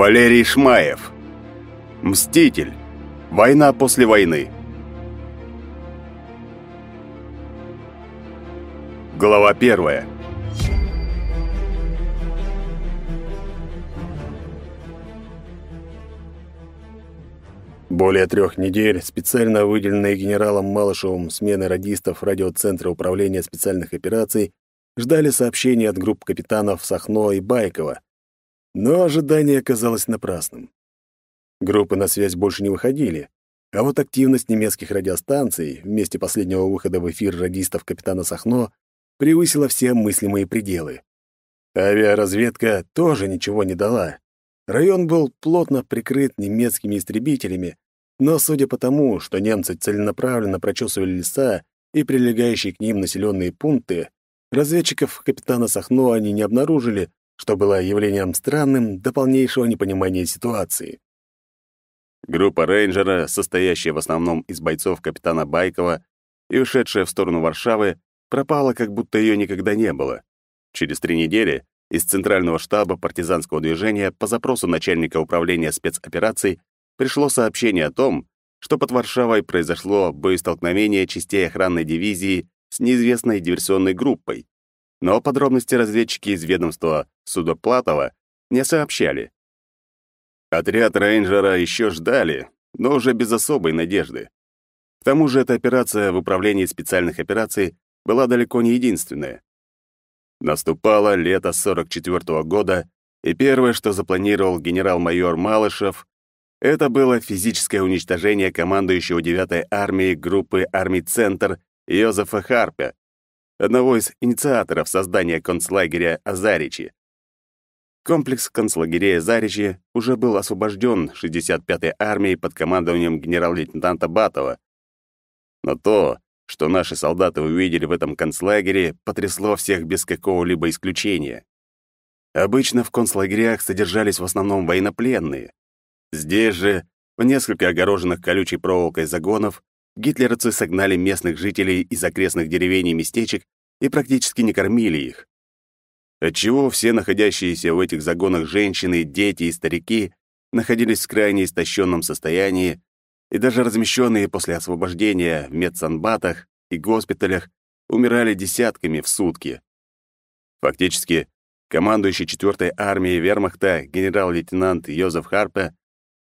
Валерий Шмаев. Мститель. Война после войны. Глава первая. Более трех недель специально выделенные генералом Малышевым смены радистов радиоцентра управления специальных операций ждали сообщений от групп капитанов Сахно и Байкова. Но ожидание оказалось напрасным. Группы на связь больше не выходили, а вот активность немецких радиостанций в месте последнего выхода в эфир радистов капитана Сахно превысила все мыслимые пределы. Авиаразведка тоже ничего не дала. Район был плотно прикрыт немецкими истребителями, но судя по тому, что немцы целенаправленно прочесывали леса и прилегающие к ним населенные пункты, разведчиков капитана Сахно они не обнаружили, что было явлением странным до полнейшего непонимания ситуации. Группа рейнджера, состоящая в основном из бойцов капитана Байкова и ушедшая в сторону Варшавы, пропала, как будто ее никогда не было. Через три недели из Центрального штаба партизанского движения по запросу начальника управления спецопераций пришло сообщение о том, что под Варшавой произошло боестолкновение частей охранной дивизии с неизвестной диверсионной группой. Но подробности разведчики из ведомства Судоплатова не сообщали. Отряд рейнджера еще ждали, но уже без особой надежды. К тому же эта операция в управлении специальных операций была далеко не единственная. Наступало лето 44 -го года, и первое, что запланировал генерал-майор Малышев, это было физическое уничтожение командующего 9-й армией группы армий «Центр» Йозефа Харпе, одного из инициаторов создания концлагеря Азаричи. Комплекс концлагерей Азаричи уже был освобожден 65-й армией под командованием генерал-лейтенанта Батова. Но то, что наши солдаты увидели в этом концлагере, потрясло всех без какого-либо исключения. Обычно в концлагерях содержались в основном военнопленные, Здесь же, в несколько огороженных колючей проволокой загонов, гитлеровцы согнали местных жителей из окрестных деревень и местечек и практически не кормили их. Отчего все находящиеся в этих загонах женщины, дети и старики находились в крайне истощенном состоянии, и даже размещенные после освобождения в медсанбатах и госпиталях умирали десятками в сутки. Фактически, командующий 4-й армией вермахта генерал-лейтенант Йозеф Харпе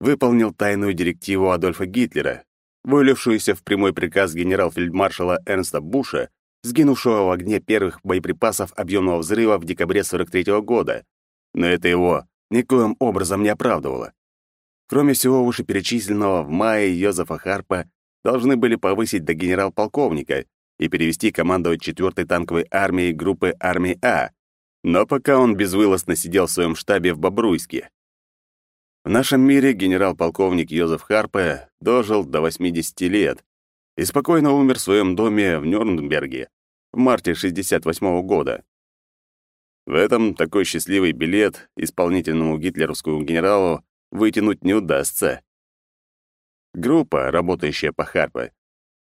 выполнил тайную директиву Адольфа Гитлера, вылившуюся в прямой приказ генерал-фельдмаршала Эрнста Буша, сгинувшего в огне первых боеприпасов объемного взрыва в декабре 43 -го года. Но это его никоим образом не оправдывало. Кроме всего вышеперечисленного, в мае Йозефа Харпа должны были повысить до генерал-полковника и перевести командовать 4-й танковой армией группы армии А, но пока он безвылазно сидел в своем штабе в Бобруйске. В нашем мире генерал-полковник Йозеф Харпе дожил до 80 лет и спокойно умер в своем доме в Нюрнберге в марте 68 -го года. В этом такой счастливый билет исполнительному гитлеровскому генералу вытянуть не удастся. Группа, работающая по Харпе,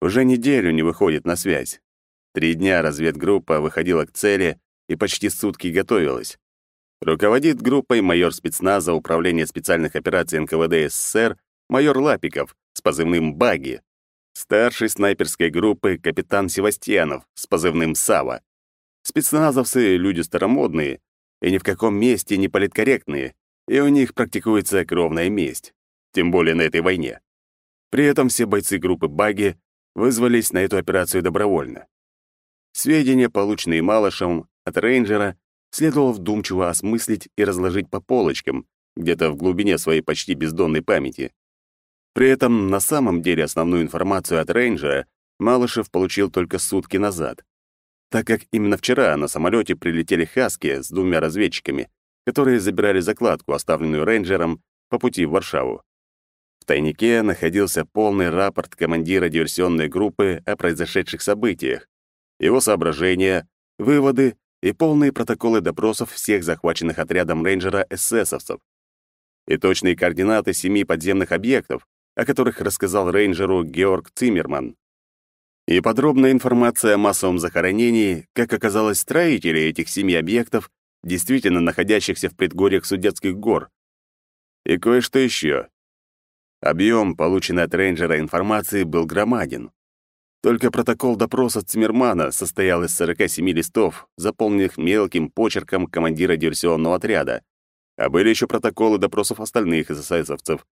уже неделю не выходит на связь. Три дня разведгруппа выходила к цели и почти сутки готовилась. Руководит группой майор спецназа Управления специальных операций НКВД СССР майор Лапиков с позывным «Баги», старший снайперской группы капитан Севастьянов с позывным «Сава». Спецназовцы — люди старомодные и ни в каком месте не политкорректные, и у них практикуется кровная месть, тем более на этой войне. При этом все бойцы группы «Баги» вызвались на эту операцию добровольно. Сведения, полученные Малышевым от рейнджера, следовало вдумчиво осмыслить и разложить по полочкам, где-то в глубине своей почти бездонной памяти. При этом на самом деле основную информацию от рейнджера Малышев получил только сутки назад, так как именно вчера на самолете прилетели Хаски с двумя разведчиками, которые забирали закладку, оставленную рейнджером, по пути в Варшаву. В тайнике находился полный рапорт командира диверсионной группы о произошедших событиях, его соображения, выводы и полные протоколы допросов всех захваченных отрядом рейнджера эсэсовцев и точные координаты семи подземных объектов, о которых рассказал рейнджеру Георг Циммерман. И подробная информация о массовом захоронении, как оказалось, строители этих семи объектов, действительно находящихся в предгорьях Судетских гор. И кое-что еще. Объем полученной от рейнджера информации был громаден. Только протокол допроса Циммермана состоял из 47 листов, заполненных мелким почерком командира диверсионного отряда. А были еще протоколы допросов остальных эсэсовцев.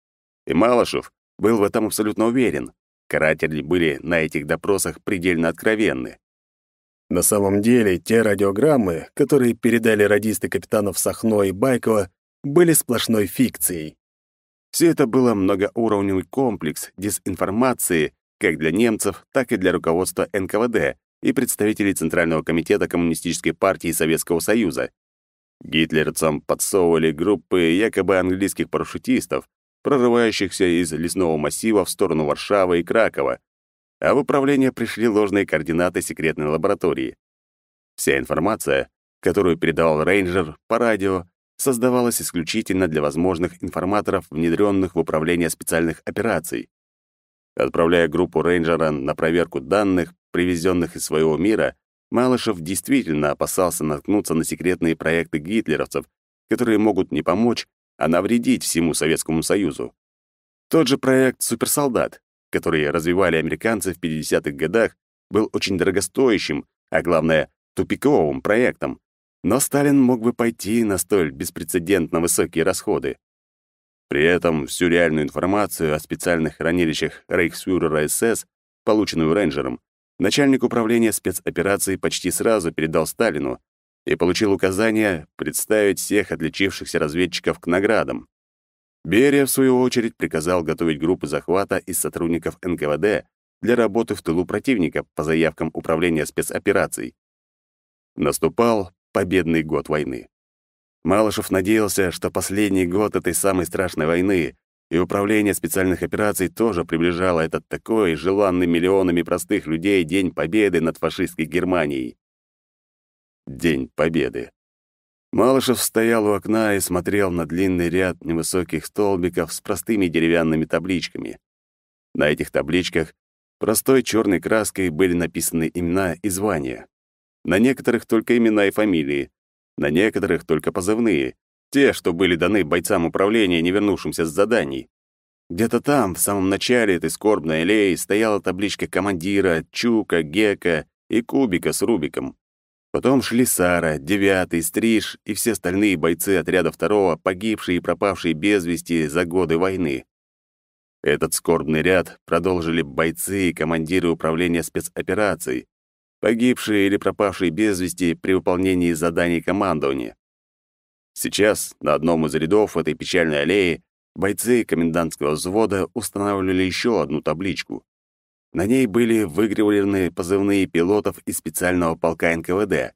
И Малышев был в этом абсолютно уверен. Каратели были на этих допросах предельно откровенны. На самом деле, те радиограммы, которые передали радисты капитанов Сахно и Байкова, были сплошной фикцией. Все это было многоуровневый комплекс дезинформации как для немцев, так и для руководства НКВД и представителей Центрального комитета Коммунистической партии Советского Союза. Гитлерцам подсовывали группы якобы английских парашютистов, прорывающихся из лесного массива в сторону Варшавы и Кракова, а в управление пришли ложные координаты секретной лаборатории. Вся информация, которую передавал рейнджер по радио, создавалась исключительно для возможных информаторов, внедренных в управление специальных операций. Отправляя группу рейнджера на проверку данных, привезенных из своего мира, Малышев действительно опасался наткнуться на секретные проекты гитлеровцев, которые могут не помочь, а навредить всему Советскому Союзу. Тот же проект «Суперсолдат», который развивали американцы в 50-х годах, был очень дорогостоящим, а главное, тупиковым проектом, но Сталин мог бы пойти на столь беспрецедентно высокие расходы. При этом всю реальную информацию о специальных хранилищах рейхсфюрера СС, полученную рейнджером, начальник управления спецопераций почти сразу передал Сталину и получил указание представить всех отличившихся разведчиков к наградам. Берия, в свою очередь, приказал готовить группы захвата из сотрудников НКВД для работы в тылу противника по заявкам Управления спецопераций. Наступал победный год войны. Малышев надеялся, что последний год этой самой страшной войны и управление специальных операций тоже приближало этот такой желанный миллионами простых людей День Победы над фашистской Германией. День Победы. Малышев стоял у окна и смотрел на длинный ряд невысоких столбиков с простыми деревянными табличками. На этих табличках простой черной краской были написаны имена и звания. На некоторых только имена и фамилии, на некоторых только позывные, те, что были даны бойцам управления, не вернувшимся с заданий. Где-то там, в самом начале этой скорбной аллеи, стояла табличка командира, Чука, Гека и Кубика с Рубиком. Потом шли Сара, Девятый, Стриж и все остальные бойцы отряда второго, погибшие и пропавшие без вести за годы войны. Этот скорбный ряд продолжили бойцы и командиры управления спецопераций, погибшие или пропавшие без вести при выполнении заданий командования. Сейчас на одном из рядов этой печальной аллеи бойцы комендантского взвода устанавливали еще одну табличку. На ней были выгравированы позывные пилотов из специального полка НКВД.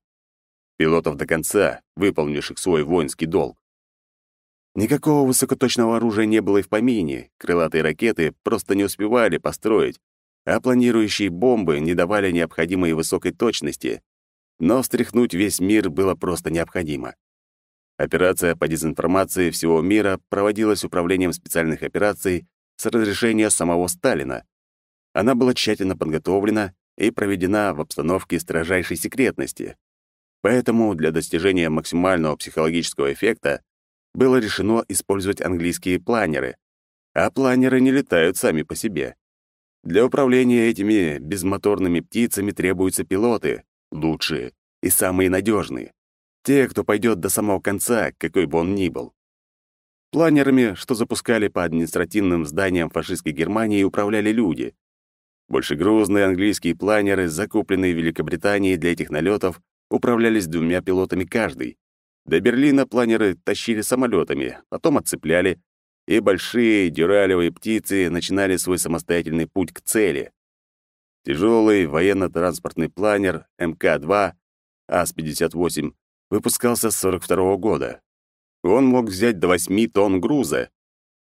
Пилотов до конца, выполнивших свой воинский долг. Никакого высокоточного оружия не было и в помине, крылатые ракеты просто не успевали построить, а планирующие бомбы не давали необходимой высокой точности, но встряхнуть весь мир было просто необходимо. Операция по дезинформации всего мира проводилась Управлением специальных операций с разрешения самого Сталина. Она была тщательно подготовлена и проведена в обстановке строжайшей секретности. Поэтому для достижения максимального психологического эффекта было решено использовать английские планеры, а планеры не летают сами по себе. Для управления этими безмоторными птицами требуются пилоты, лучшие и самые надежные. Те, кто пойдет до самого конца, какой бы он ни был. Планерами, что запускали по административным зданиям фашистской Германии, управляли люди. Большегрузные английские планеры, закупленные в Великобритании для этих налетов, управлялись двумя пилотами каждый. До Берлина планеры тащили самолетами, потом отцепляли, и большие дюралевые птицы начинали свой самостоятельный путь к цели. Тяжелый военно-транспортный планер МК-2 АС-58 выпускался с 42 -го года. Он мог взять до 8 тонн груза.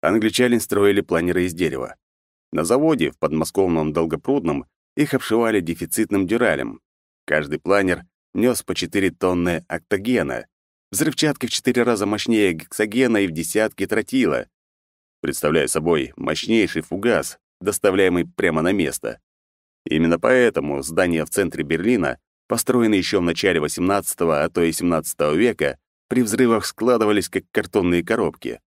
Англичане строили планеры из дерева. На заводе в подмосковном Долгопрудном их обшивали дефицитным дюралем. Каждый планер нес по 4 тонны октогена, взрывчатки в 4 раза мощнее гексогена и в десятки тротила представляя собой мощнейший фугас, доставляемый прямо на место. Именно поэтому здания в центре Берлина, построенные еще в начале XVIII, а то и XVII века, при взрывах складывались как картонные коробки.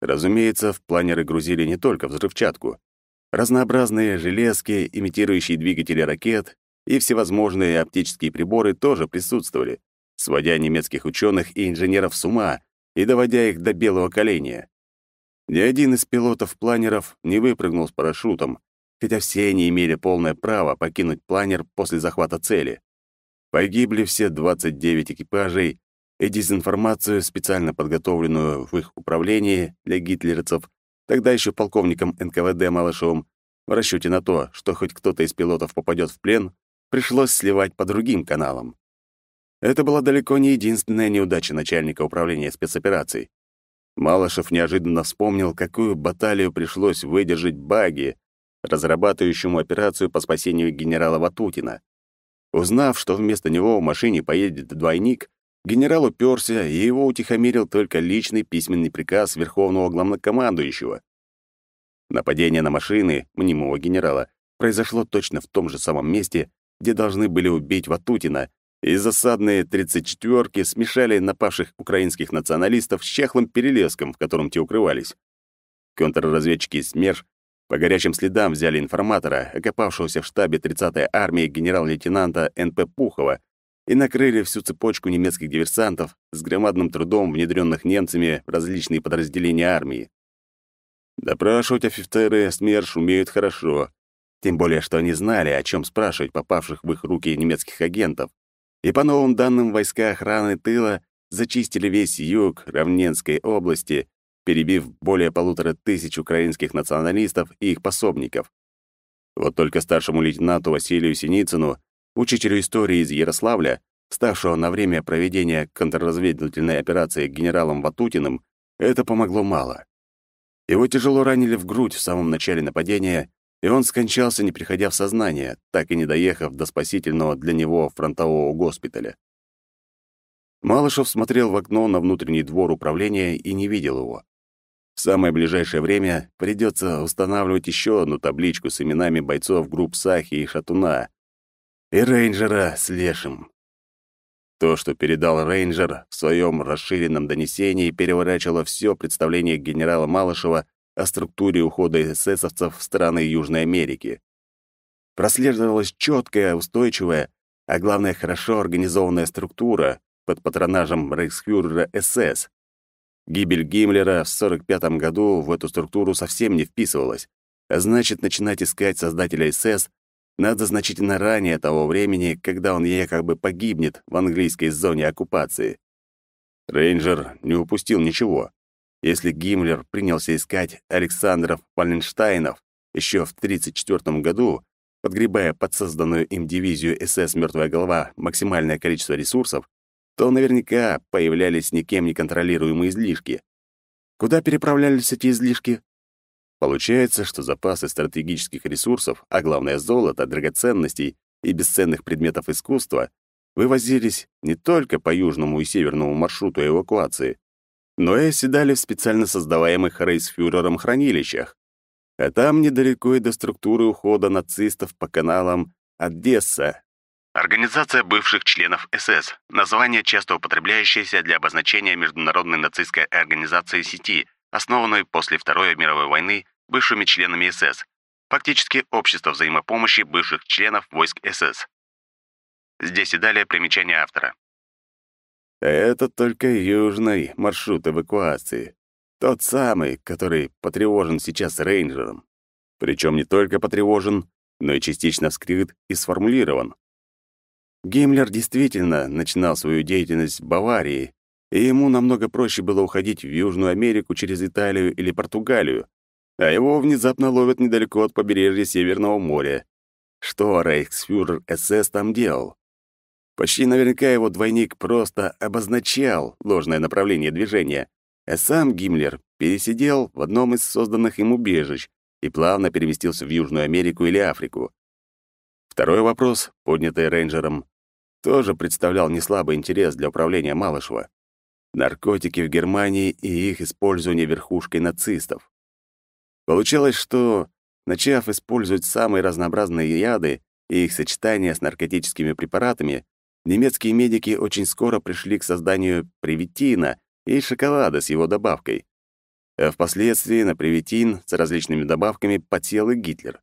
Разумеется, в планеры грузили не только взрывчатку. Разнообразные железки, имитирующие двигатели ракет, и всевозможные оптические приборы тоже присутствовали, сводя немецких ученых и инженеров с ума и доводя их до белого коленя. Ни один из пилотов-планеров не выпрыгнул с парашютом, хотя все они имели полное право покинуть планер после захвата цели. Погибли все 29 экипажей, и дезинформацию, специально подготовленную в их управлении для гитлеровцев, тогда еще полковником НКВД Малышевым, в расчете на то, что хоть кто-то из пилотов попадет в плен, пришлось сливать по другим каналам. Это была далеко не единственная неудача начальника управления спецопераций. Малышев неожиданно вспомнил, какую баталию пришлось выдержать Баги, разрабатывающему операцию по спасению генерала Ватутина. Узнав, что вместо него в машине поедет двойник, генерал уперся, и его утихомирил только личный письменный приказ верховного главнокомандующего. Нападение на машины мнимого генерала произошло точно в том же самом месте, где должны были убить Ватутина, и засадные 34-ки смешали напавших украинских националистов с чахлым перелеском, в котором те укрывались. Контрразведчики СМЕРШ по горячим следам взяли информатора, окопавшегося в штабе 30-й армии генерал-лейтенанта Н.П. Пухова, и накрыли всю цепочку немецких диверсантов с громадным трудом, внедренных немцами в различные подразделения армии. Допрашивать офицеры СМЕРШ умеют хорошо, тем более, что они знали, о чем спрашивать попавших в их руки немецких агентов. И по новым данным войска охраны тыла зачистили весь юг Равненской области, перебив более полутора тысяч украинских националистов и их пособников. Вот только старшему лейтенанту Василию Синицыну, учителю истории из Ярославля, ставшего на время проведения контрразведывательной операции генералом Ватутиным, это помогло мало. Его тяжело ранили в грудь в самом начале нападения, и он скончался, не приходя в сознание, так и не доехав до спасительного для него фронтового госпиталя. Малышев смотрел в окно на внутренний двор управления и не видел его. В самое ближайшее время придется устанавливать еще одну табличку с именами бойцов групп Сахи и Шатуна, и рейнджера с Лешим. То, что передал рейнджер в своем расширенном донесении, переворачивало все представление генерала Малышева о структуре ухода эсэсовцев в страны Южной Америки. Прослеживалась четкая, устойчивая, а главное, хорошо организованная структура под патронажем рейхсфюрера СС. Гибель Гиммлера в 45 году в эту структуру совсем не вписывалась, а значит, начинать искать создателя СС надо значительно ранее того времени, когда он якобы погибнет в английской зоне оккупации. Рейнджер не упустил ничего. Если Гиммлер принялся искать Александров Валенштайнов еще в 1934 году, подгребая под созданную им дивизию СС «Мертвая голова» максимальное количество ресурсов, то наверняка появлялись никем не контролируемые излишки. Куда переправлялись эти излишки? Получается, что запасы стратегических ресурсов, а главное золото, драгоценностей и бесценных предметов искусства, вывозились не только по южному и северному маршруту эвакуации, но и оседали в специально создаваемых рейсфюрером хранилищах. А там недалеко и до структуры ухода нацистов по каналам Одесса. Организация бывших членов СС. Название, часто употребляющееся для обозначения международной нацистской организации сети, основанной после Второй мировой войны бывшими членами СС. Фактически общество взаимопомощи бывших членов войск СС. Здесь и далее примечание автора. Это только южный маршрут эвакуации. Тот самый, который потревожен сейчас рейнджером. Причем не только потревожен, но и частично вскрыт и сформулирован. Гиммлер действительно начинал свою деятельность в Баварии, и ему намного проще было уходить в Южную Америку через Италию или Португалию, а его внезапно ловят недалеко от побережья Северного моря. Что рейхсфюрер СС там делал? Почти наверняка его двойник просто обозначал ложное направление движения, а сам Гиммлер пересидел в одном из созданных им убежищ и плавно переместился в Южную Америку или Африку. Второй вопрос, поднятый рейнджером, тоже представлял неслабый интерес для управления Малышева. Наркотики в Германии и их использование верхушкой нацистов. Получалось, что, начав использовать самые разнообразные яды и их сочетание с наркотическими препаратами, немецкие медики очень скоро пришли к созданию приветина и шоколада с его добавкой. А впоследствии на привитин с различными добавками подсел и Гитлер.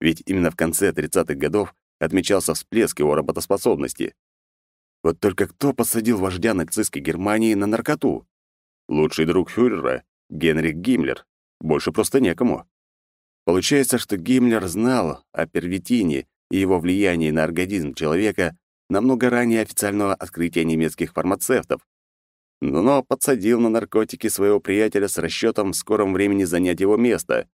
Ведь именно в конце 30-х годов отмечался всплеск его работоспособности. Вот только кто посадил вождя нацистской Германии на наркоту? Лучший друг фюрера — Генрих Гиммлер. Больше просто некому. Получается, что Гиммлер знал о первитине и его влиянии на организм человека намного ранее официального открытия немецких фармацевтов, но подсадил на наркотики своего приятеля с расчетом в скором времени занять его место.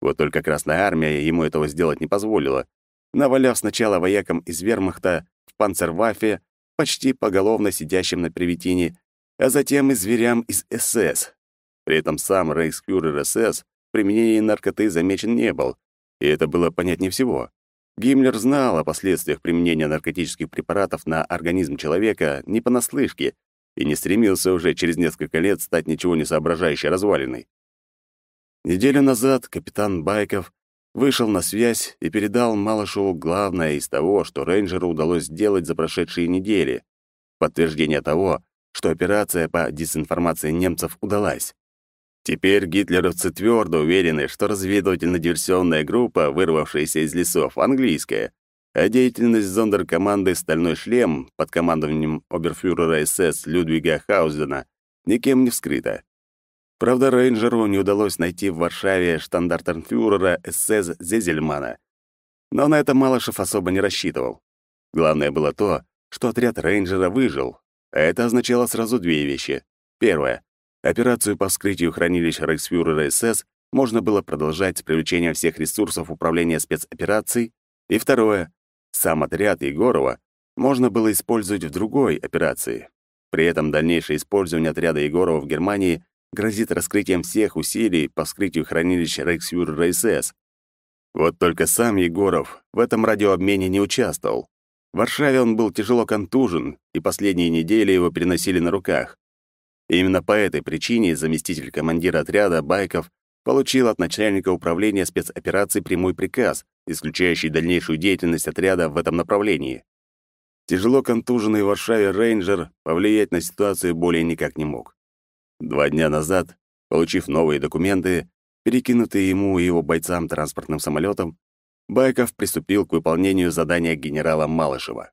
Вот только Красная Армия ему этого сделать не позволила, наваляв сначала воякам из вермахта в панцерваффе, почти поголовно сидящим на приветине, а затем и зверям из СС. При этом сам рейхсфюрер СС в применении наркоты замечен не был, и это было понятнее всего. Гиммлер знал о последствиях применения наркотических препаратов на организм человека не понаслышке и не стремился уже через несколько лет стать ничего не соображающей развалиной. Неделю назад капитан Байков вышел на связь и передал Малышеву главное из того, что рейнджеру удалось сделать за прошедшие недели. Подтверждение того, что операция по дезинформации немцев удалась. Теперь гитлеровцы твердо уверены, что разведывательно-диверсионная группа, вырвавшаяся из лесов, английская, а деятельность зондеркоманды «Стальной шлем» под командованием оберфюрера СС Людвига Хаузена никем не вскрыта. Правда, рейнджеру не удалось найти в Варшаве штандартенфюрера СС Зезельмана. Но на это Малышев особо не рассчитывал. Главное было то, что отряд рейнджера выжил, а это означало сразу две вещи. Первое. Операцию по вскрытию хранилищ рейхсфюрера СС можно было продолжать с привлечением всех ресурсов управления спецопераций. И второе. Сам отряд Егорова можно было использовать в другой операции. При этом дальнейшее использование отряда Егорова в Германии грозит раскрытием всех усилий по вскрытию хранилищ рейхсфюрера СС. Вот только сам Егоров в этом радиообмене не участвовал. В Варшаве он был тяжело контужен, и последние недели его переносили на руках. Именно по этой причине заместитель командира отряда Байков получил от начальника управления спецопераций прямой приказ, исключающий дальнейшую деятельность отряда в этом направлении. Тяжело контуженный в Варшаве рейнджер повлиять на ситуацию более никак не мог. Два дня назад, получив новые документы, перекинутые ему и его бойцам транспортным самолетом, Байков приступил к выполнению задания генерала Малышева.